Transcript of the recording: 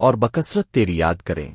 اور بکثرت تیری یاد کریں۔